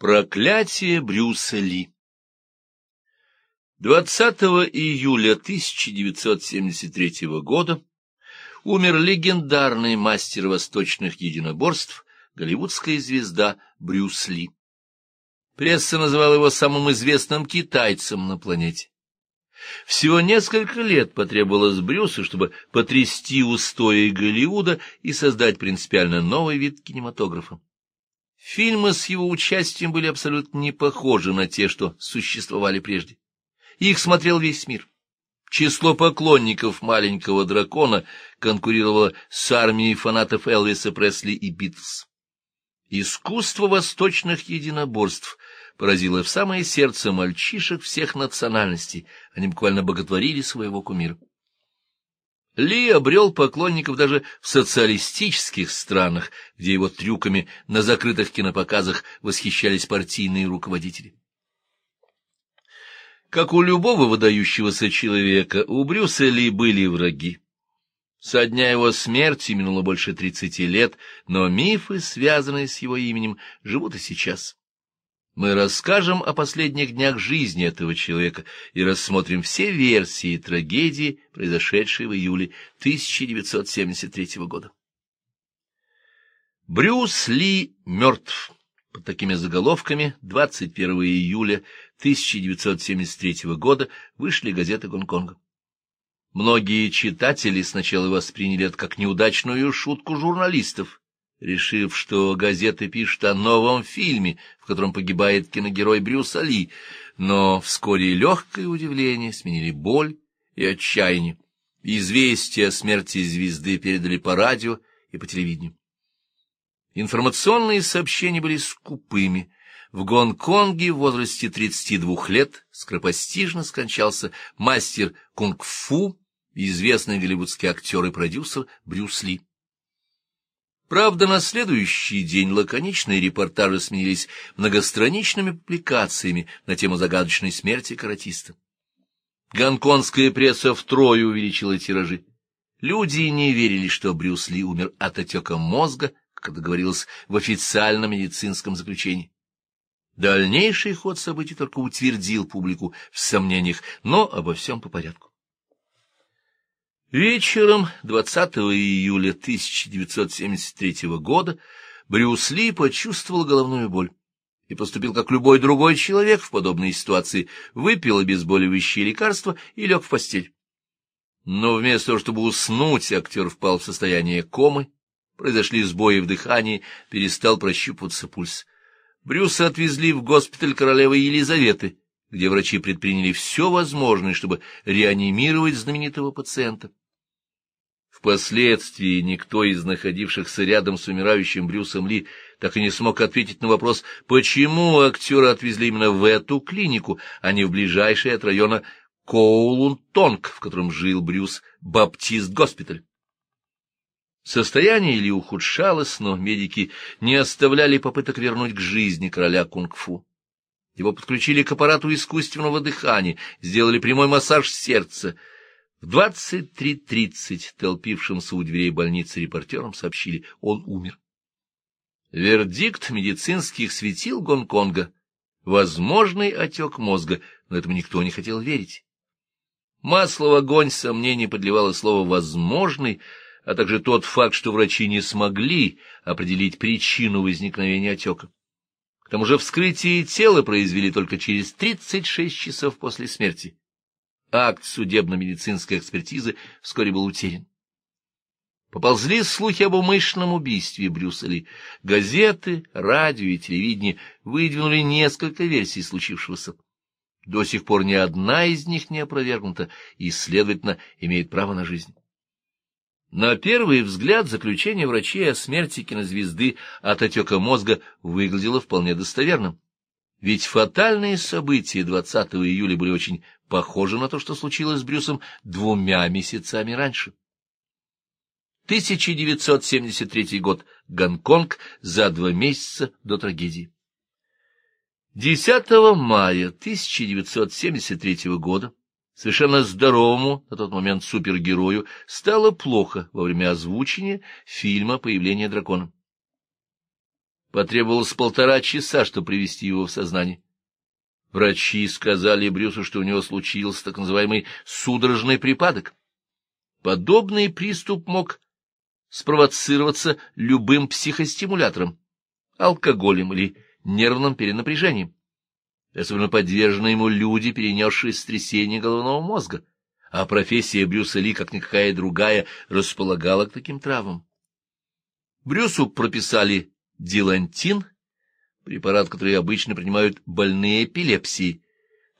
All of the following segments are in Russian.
Проклятие Брюса Ли 20 июля 1973 года умер легендарный мастер восточных единоборств, голливудская звезда Брюс Ли. Пресса называла его самым известным китайцем на планете. Всего несколько лет потребовалось Брюсу, чтобы потрясти устои Голливуда и создать принципиально новый вид кинематографа. Фильмы с его участием были абсолютно не похожи на те, что существовали прежде. Их смотрел весь мир. Число поклонников маленького дракона конкурировало с армией фанатов Элвиса Пресли и Битлз. Искусство восточных единоборств поразило в самое сердце мальчишек всех национальностей. Они буквально боготворили своего кумира. Ли обрел поклонников даже в социалистических странах, где его трюками на закрытых кинопоказах восхищались партийные руководители. Как у любого выдающегося человека, у Брюса Ли были враги. Со дня его смерти минуло больше тридцати лет, но мифы, связанные с его именем, живут и сейчас. Мы расскажем о последних днях жизни этого человека и рассмотрим все версии трагедии, произошедшей в июле 1973 года. Брюс Ли мертв. Под такими заголовками 21 июля 1973 года вышли газеты Гонконга. Многие читатели сначала восприняли это как неудачную шутку журналистов, решив, что газеты пишут о новом фильме, в котором погибает киногерой Брюс Али, но вскоре легкое удивление сменили боль и отчаяние. Известия о смерти звезды передали по радио и по телевидению. Информационные сообщения были скупыми. В Гонконге в возрасте 32 лет скоропостижно скончался мастер кунг-фу известный голливудский актер и продюсер Брюс Ли. Правда, на следующий день лаконичные репортажи сменились многостраничными публикациями на тему загадочной смерти каратиста. Гонконгская пресса втрое увеличила тиражи. Люди не верили, что Брюс Ли умер от отека мозга, как это говорилось в официальном медицинском заключении. Дальнейший ход событий только утвердил публику в сомнениях, но обо всем по порядку. Вечером 20 июля 1973 года Брюс Ли почувствовал головную боль и поступил как любой другой человек в подобной ситуации, выпил обезболивающее лекарство и лег в постель. Но вместо того, чтобы уснуть, актер впал в состояние комы, произошли сбои в дыхании, перестал прощупываться пульс. Брюса отвезли в госпиталь королевы Елизаветы, где врачи предприняли все возможное, чтобы реанимировать знаменитого пациента. Впоследствии никто из находившихся рядом с умирающим Брюсом Ли так и не смог ответить на вопрос, почему актера отвезли именно в эту клинику, а не в ближайший от района Коулун-Тонг, в котором жил Брюс Баптист-госпиталь. Состояние Ли ухудшалось, но медики не оставляли попыток вернуть к жизни короля кунг-фу. Его подключили к аппарату искусственного дыхания, сделали прямой массаж сердца — в 23.30 толпившимся у дверей больницы репортерам сообщили, он умер. Вердикт медицинских светил Гонконга — возможный отек мозга, но этому никто не хотел верить. Масло в огонь сомнений подливало слово «возможный», а также тот факт, что врачи не смогли определить причину возникновения отека. К тому же вскрытие тела произвели только через 36 часов после смерти акт судебно-медицинской экспертизы вскоре был утерян. Поползли слухи об умышленном убийстве Брюса Ли. Газеты, радио и телевидение выдвинули несколько версий случившегося. До сих пор ни одна из них не опровергнута и, следовательно, имеет право на жизнь. На первый взгляд заключение врачей о смерти кинозвезды от отека мозга выглядело вполне достоверным. Ведь фатальные события 20 июля были очень похожи на то, что случилось с Брюсом двумя месяцами раньше. 1973 год. Гонконг за два месяца до трагедии. 10 мая 1973 года совершенно здоровому на тот момент супергерою стало плохо во время озвучения фильма «Появление дракона». Потребовалось полтора часа, чтобы привести его в сознание. Врачи сказали Брюсу, что у него случился так называемый судорожный припадок. Подобный приступ мог спровоцироваться любым психостимулятором, алкоголем или нервным перенапряжением. Особенно подвержены ему люди, перенесшие стрясение головного мозга, а профессия Брюса Ли, как никакая другая, располагала к таким травмам. Брюсу прописали дилантин, препарат, который обычно принимают больные эпилепсией.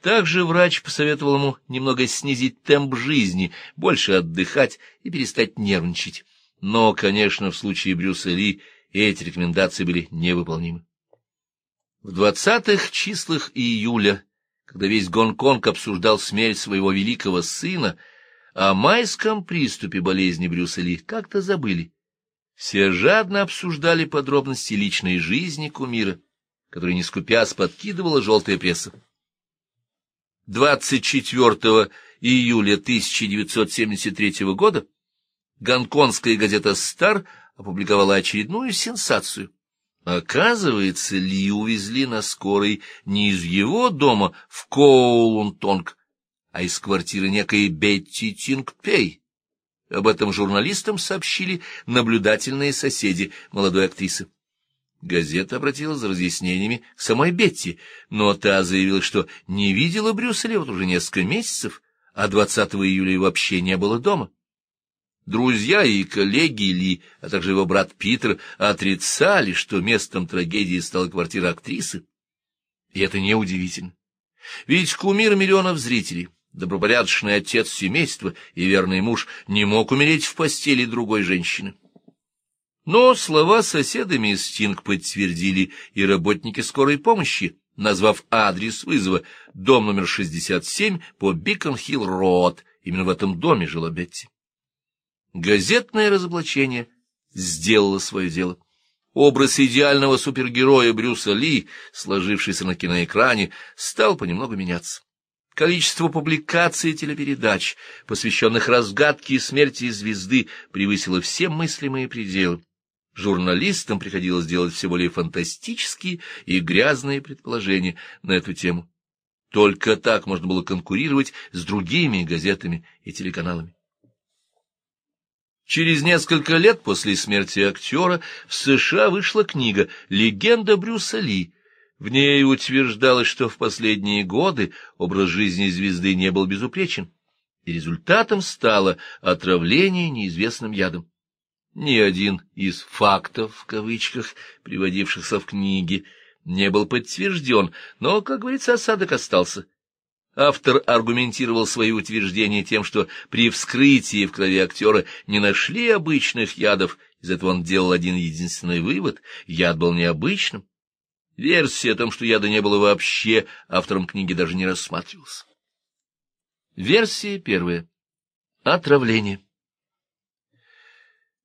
Также врач посоветовал ему немного снизить темп жизни, больше отдыхать и перестать нервничать. Но, конечно, в случае Брюса Ли эти рекомендации были невыполнимы. В двадцатых числах июля, когда весь Гонконг обсуждал смерть своего великого сына, о майском приступе болезни Брюса Ли как-то забыли. Все жадно обсуждали подробности личной жизни кумира, который, не скупясь, подкидывала желтая пресса. 24 июля 1973 года гонконгская газета «Стар» опубликовала очередную сенсацию. Оказывается, Ли увезли на скорой не из его дома в Коулунтонг, а из квартиры некой Бетти Тингпей. Об этом журналистам сообщили наблюдательные соседи молодой актрисы. Газета обратилась за разъяснениями к самой Бетти, но та заявила, что не видела Брюса Ли вот уже несколько месяцев, а 20 июля вообще не было дома. Друзья и коллеги Ли, а также его брат Питер, отрицали, что местом трагедии стала квартира актрисы. И это неудивительно. Ведь кумир миллионов зрителей, добропорядочный отец семейства и верный муж не мог умереть в постели другой женщины. Но слова соседами из Стинг подтвердили и работники скорой помощи, назвав адрес вызова дом номер 67 по Бикон-Хилл-Роад. Именно в этом доме жила Бетти. Газетное разоблачение сделало свое дело. Образ идеального супергероя Брюса Ли, сложившийся на киноэкране, стал понемногу меняться. Количество публикаций и телепередач, посвященных разгадке и смерти звезды, превысило все мыслимые пределы. Журналистам приходилось делать все более фантастические и грязные предположения на эту тему. Только так можно было конкурировать с другими газетами и телеканалами. Через несколько лет после смерти актера в США вышла книга «Легенда Брюса Ли». В ней утверждалось, что в последние годы образ жизни звезды не был безупречен, и результатом стало отравление неизвестным ядом. Ни один из «фактов», в кавычках, приводившихся в книге, не был подтвержден, но, как говорится, осадок остался. Автор аргументировал свои утверждения тем, что при вскрытии в крови актера не нашли обычных ядов, из этого он делал один единственный вывод — яд был необычным. Версия о том, что яда не было вообще, автором книги даже не рассматривалась. Версия первая. Отравление.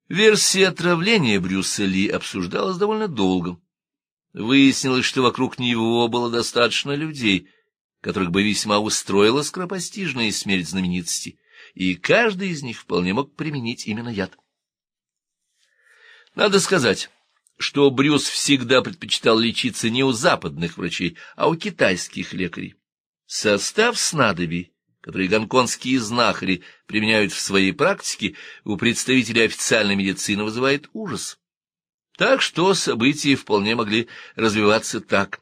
Версия отравления Брюса Ли обсуждалась довольно долго. Выяснилось, что вокруг него было достаточно людей, которых бы весьма устроила скоропостижная смерть знаменитости, и каждый из них вполне мог применить именно яд. Надо сказать, что Брюс всегда предпочитал лечиться не у западных врачей, а у китайских лекарей. Состав снадобий которые гонконгские знахари применяют в своей практике, у представителей официальной медицины вызывает ужас. Так что события вполне могли развиваться так.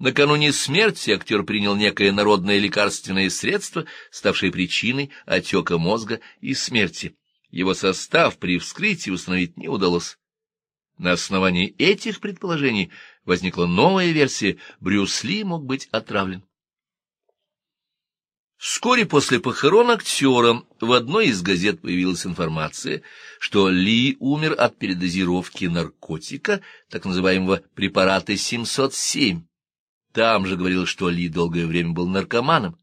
Накануне смерти актер принял некое народное лекарственное средство, ставшее причиной отека мозга и смерти. Его состав при вскрытии установить не удалось. На основании этих предположений возникла новая версия — Брюс Ли мог быть отравлен. Вскоре после похорон актера в одной из газет появилась информация, что Ли умер от передозировки наркотика, так называемого препарата 707. Там же говорилось, что Ли долгое время был наркоманом.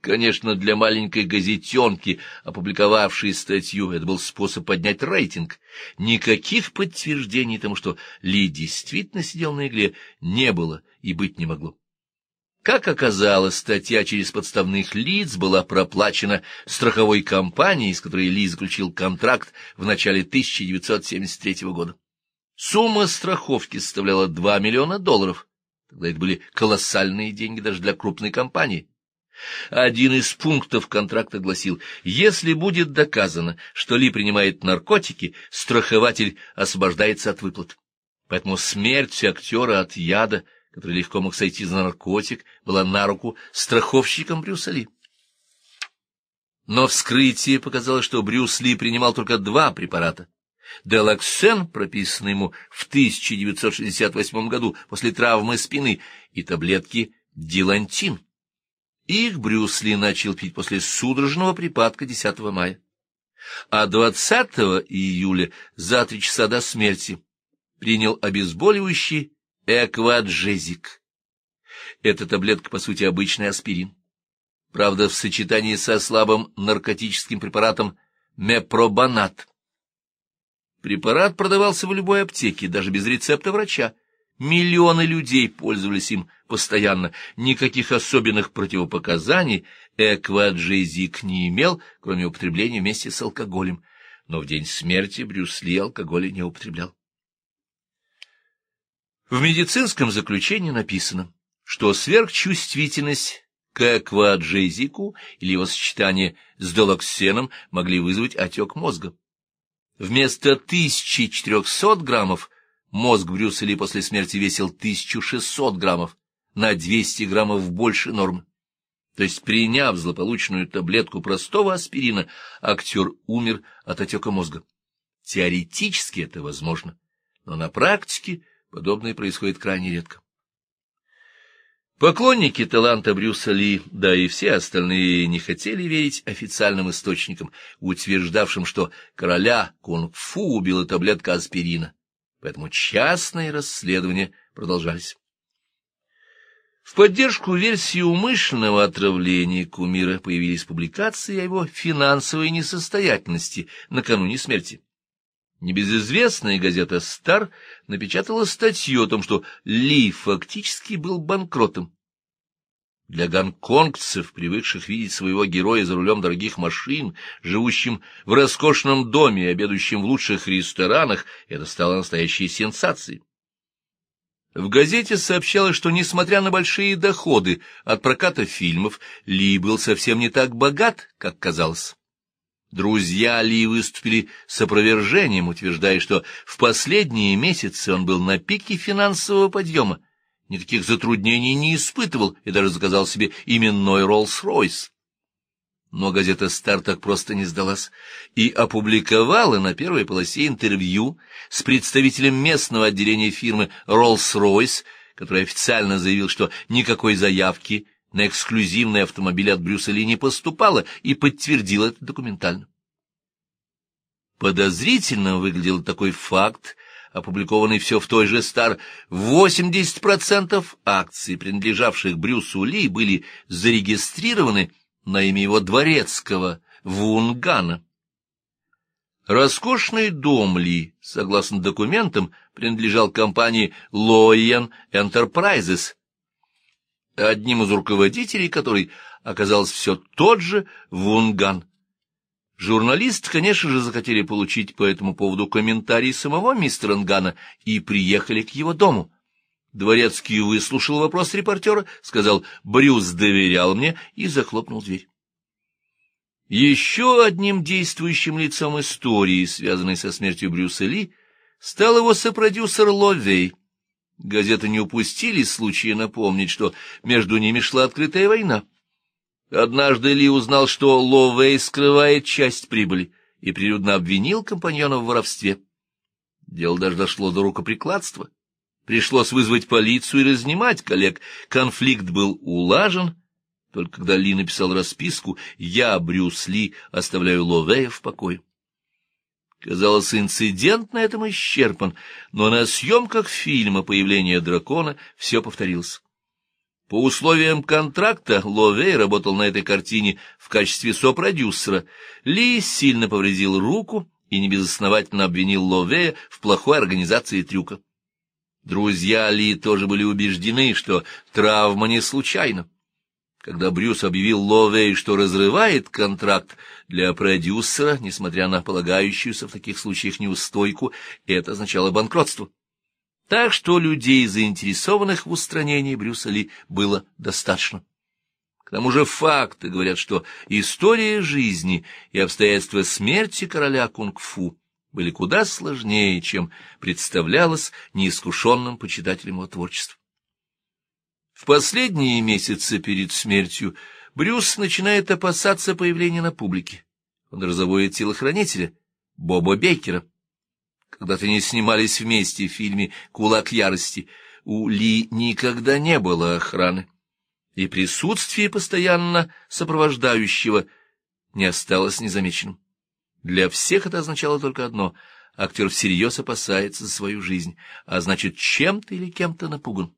Конечно, для маленькой газетенки, опубликовавшей статью, это был способ поднять рейтинг. Никаких подтверждений тому, что Ли действительно сидел на игле, не было и быть не могло. Как оказалось, статья через подставных лиц была проплачена страховой компанией, с которой Ли заключил контракт в начале 1973 года. Сумма страховки составляла 2 миллиона долларов. Тогда это были колоссальные деньги даже для крупной компании. Один из пунктов контракта гласил, если будет доказано, что Ли принимает наркотики, страхователь освобождается от выплат. Поэтому смерть актера от яда, который легко мог сойти за наркотик, была на руку страховщиком Брюса Ли. Но вскрытие показало, что Брюс Ли принимал только два препарата. Делаксен, прописанный ему в 1968 году после травмы спины, и таблетки Дилантин. Их Брюс Ли начал пить после судорожного припадка 10 мая. А 20 июля, за три часа до смерти, принял обезболивающий экваджезик. Эта таблетка, по сути, обычный аспирин. Правда, в сочетании со слабым наркотическим препаратом мепробанат. Препарат продавался в любой аптеке, даже без рецепта врача. Миллионы людей пользовались им постоянно. Никаких особенных противопоказаний экваджезик не имел, кроме употребления вместе с алкоголем. Но в день смерти Брюс Ли алкоголя не употреблял. В медицинском заключении написано, что сверхчувствительность к экваджезику или его сочетание с долоксеном могли вызвать отек мозга. Вместо 1400 граммов мозг Брюса Ли после смерти весил 1600 граммов, на 200 граммов больше нормы. То есть, приняв злополучную таблетку простого аспирина, актер умер от отека мозга. Теоретически это возможно, но на практике Подобное происходит крайне редко. Поклонники таланта Брюса Ли, да и все остальные, не хотели верить официальным источникам, утверждавшим, что короля кунг-фу убила таблетка аспирина. Поэтому частные расследования продолжались. В поддержку версии умышленного отравления кумира появились публикации о его финансовой несостоятельности накануне смерти. Небезызвестная газета «Стар» напечатала статью о том, что Ли фактически был банкротом. Для гонконгцев, привыкших видеть своего героя за рулем дорогих машин, живущим в роскошном доме и обедающим в лучших ресторанах, это стало настоящей сенсацией. В газете сообщалось, что, несмотря на большие доходы от проката фильмов, Ли был совсем не так богат, как казалось. Друзья Ли выступили с опровержением, утверждая, что в последние месяцы он был на пике финансового подъема, никаких затруднений не испытывал и даже заказал себе именной Роллс-Ройс. Но газета «Стар» так просто не сдалась и опубликовала на первой полосе интервью с представителем местного отделения фирмы Роллс-Ройс, который официально заявил, что никакой заявки на эксклюзивный автомобиль от Брюса Ли не поступало и подтвердил это документально. Подозрительно выглядел такой факт, опубликованный все в той же Стар. 80% акций, принадлежавших Брюсу Ли, были зарегистрированы на имя его дворецкого Вунгана. Роскошный дом Ли, согласно документам, принадлежал компании Loyen Enterprises, одним из руководителей которой оказался все тот же Вунган. Журналисты, конечно же, захотели получить по этому поводу комментарий самого мистера Нгана и приехали к его дому. Дворецкий выслушал вопрос репортера, сказал «Брюс доверял мне» и захлопнул дверь. Еще одним действующим лицом истории, связанной со смертью Брюса Ли, стал его сопродюсер Ловей. Газеты не упустили случая напомнить, что между ними шла открытая война. Однажды Ли узнал, что Ловей скрывает часть прибыли, и прилюдно обвинил компаньона в воровстве. Дело даже дошло до рукоприкладства. Пришлось вызвать полицию и разнимать коллег. Конфликт был улажен. Только когда Ли написал расписку, я, Брюс Ли, оставляю Ловея в покое. Казалось, инцидент на этом исчерпан, но на съемках фильма «Появление дракона» все повторилось. По условиям контракта Ловей работал на этой картине в качестве сопродюсера. Ли сильно повредил руку и небезосновательно обвинил Ловея в плохой организации трюка. Друзья Ли тоже были убеждены, что травма не случайна. Когда Брюс объявил Ловей, что разрывает контракт для продюсера, несмотря на полагающуюся в таких случаях неустойку, это означало банкротство. Так что людей, заинтересованных в устранении Брюса Ли, было достаточно. К тому же факты говорят, что история жизни и обстоятельства смерти короля кунг-фу были куда сложнее, чем представлялось неискушенным почитателям его творчества. В последние месяцы перед смертью Брюс начинает опасаться появления на публике. Он разводит телохранителя, Боба Бейкера. Когда-то они снимались вместе в фильме «Кулак ярости», у Ли никогда не было охраны, и присутствие постоянно сопровождающего не осталось незамеченным. Для всех это означало только одно — актер всерьез опасается за свою жизнь, а значит, чем-то или кем-то напуган.